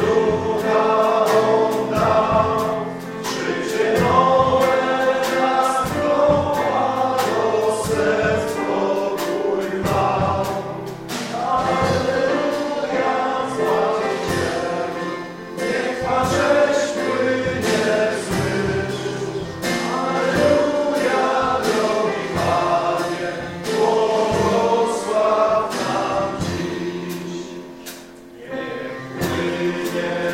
So yeah.